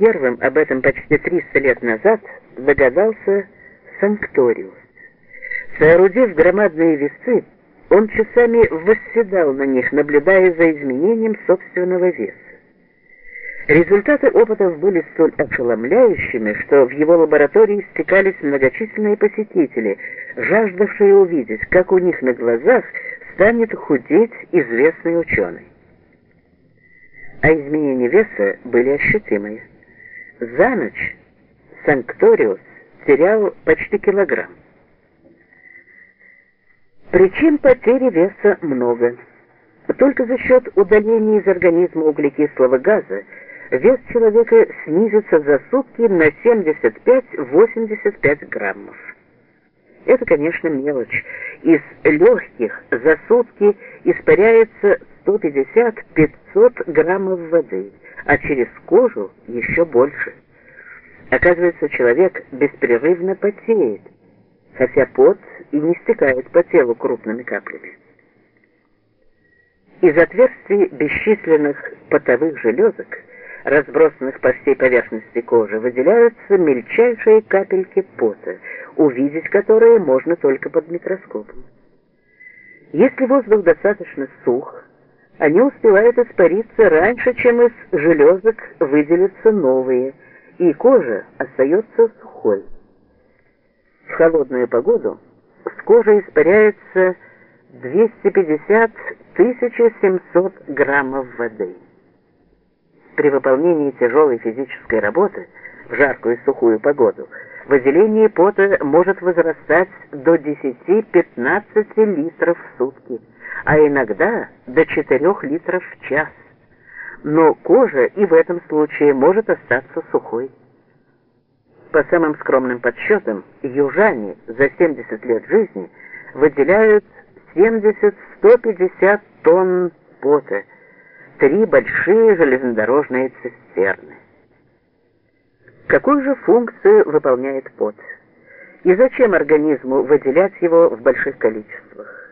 Первым об этом почти 300 лет назад догадался Санкториус. Соорудив громадные весы, он часами восседал на них, наблюдая за изменением собственного веса. Результаты опытов были столь ошеломляющими, что в его лаборатории стекались многочисленные посетители, жаждавшие увидеть, как у них на глазах станет худеть известный ученый. А изменения веса были ощутимые. За ночь Санкториус терял почти килограмм. Причин потери веса много. Только за счет удаления из организма углекислого газа вес человека снизится за сутки на 75-85 граммов. Это, конечно, мелочь. Из легких за сутки испаряется 150-500 граммов воды, а через кожу еще больше. Оказывается, человек беспрерывно потеет, хотя пот и не стекает по телу крупными каплями. Из отверстий бесчисленных потовых железок, разбросанных по всей поверхности кожи, выделяются мельчайшие капельки пота, увидеть которые можно только под микроскопом. Если воздух достаточно сух, они успевают испариться раньше, чем из железок выделятся новые, и кожа остается сухой. В холодную погоду с кожи испаряется 250-1700 граммов воды. При выполнении тяжелой физической работы в жаркую и сухую погоду выделение пота может возрастать до 10-15 литров в сутки, а иногда до 4 литров в час. Но кожа и в этом случае может остаться сухой. По самым скромным подсчетам, южане за 70 лет жизни выделяют 70-150 тонн пота, три большие железнодорожные цистерны. Какую же функцию выполняет пот? И зачем организму выделять его в больших количествах?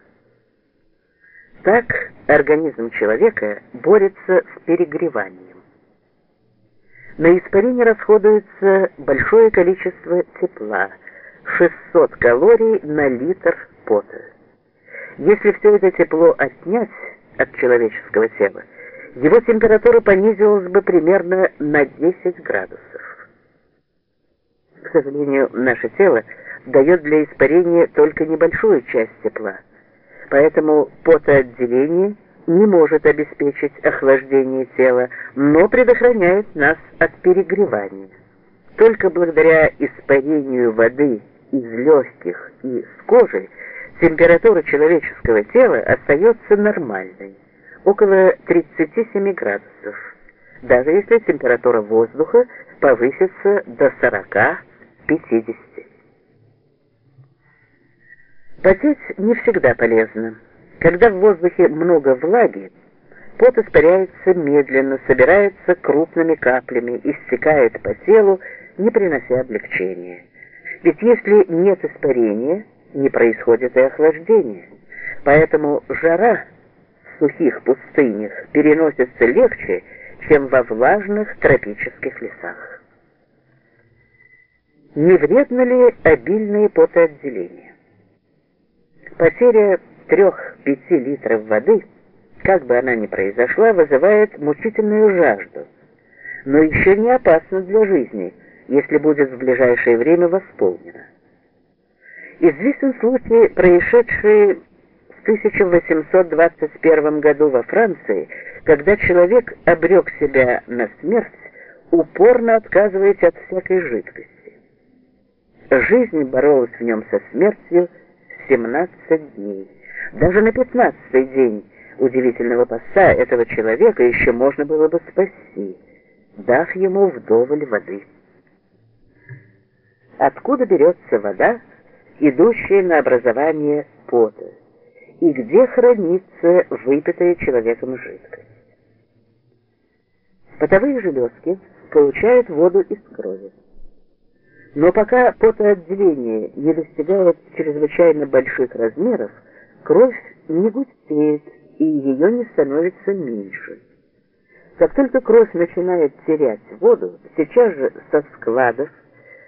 Так организм человека борется с перегреванием. На испарение расходуется большое количество тепла, 600 калорий на литр пота. Если все это тепло отнять от человеческого тела, его температура понизилась бы примерно на 10 градусов. К сожалению, наше тело дает для испарения только небольшую часть тепла, поэтому потоотделение – не может обеспечить охлаждение тела, но предохраняет нас от перегревания. Только благодаря испарению воды из легких и с кожи температура человеческого тела остается нормальной, около 37 градусов, даже если температура воздуха повысится до 40-50. Потеть не всегда полезно. Когда в воздухе много влаги, пот испаряется медленно, собирается крупными каплями и стекает по телу, не принося облегчения. Ведь если нет испарения, не происходит и охлаждение. Поэтому жара в сухих пустынях переносится легче, чем во влажных тропических лесах. Не вредно ли обильное потоотделение? Потеря 3-5 литров воды, как бы она ни произошла, вызывает мучительную жажду, но еще не опасна для жизни, если будет в ближайшее время восполнена. Известен случай, происшедший в 1821 году во Франции, когда человек обрек себя на смерть, упорно отказываясь от всякой жидкости. Жизнь боролась в нем со смертью 17 дней. Даже на пятнадцатый день удивительного поста этого человека еще можно было бы спасти, дав ему вдоволь воды. Откуда берется вода, идущая на образование пота, и где хранится выпитая человеком жидкость? Потовые железки получают воду из крови. Но пока потоотделение не достигает чрезвычайно больших размеров, кровь не густеет и ее не становится меньше. Как только кровь начинает терять воду, сейчас же со складов